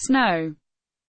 snow.